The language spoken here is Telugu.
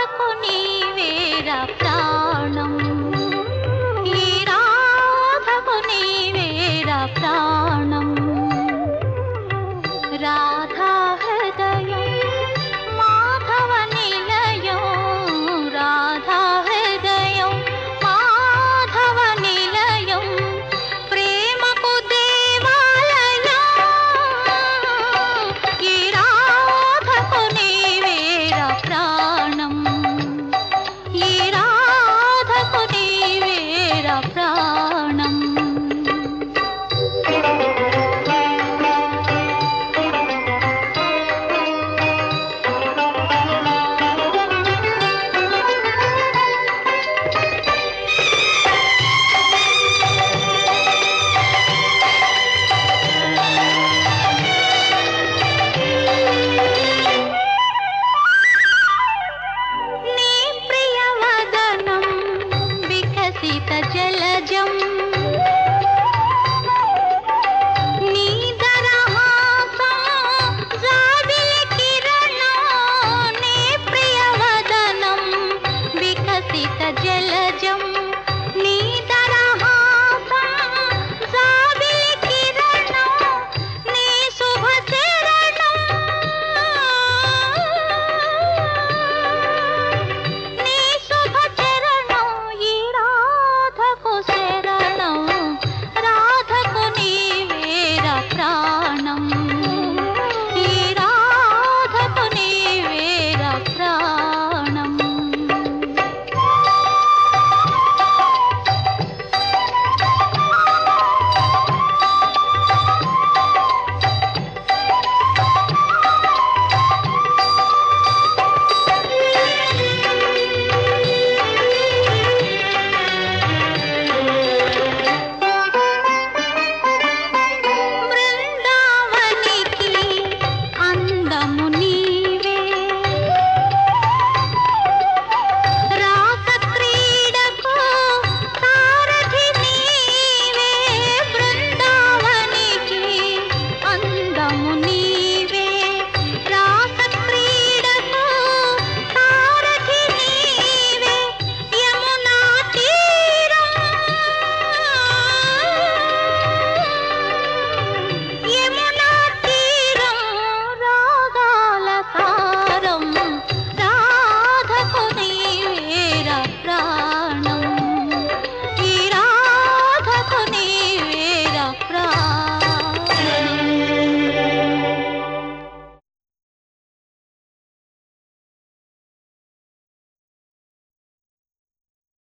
కొరకు నీవేరా ప్రాణం. ராஜ்யம்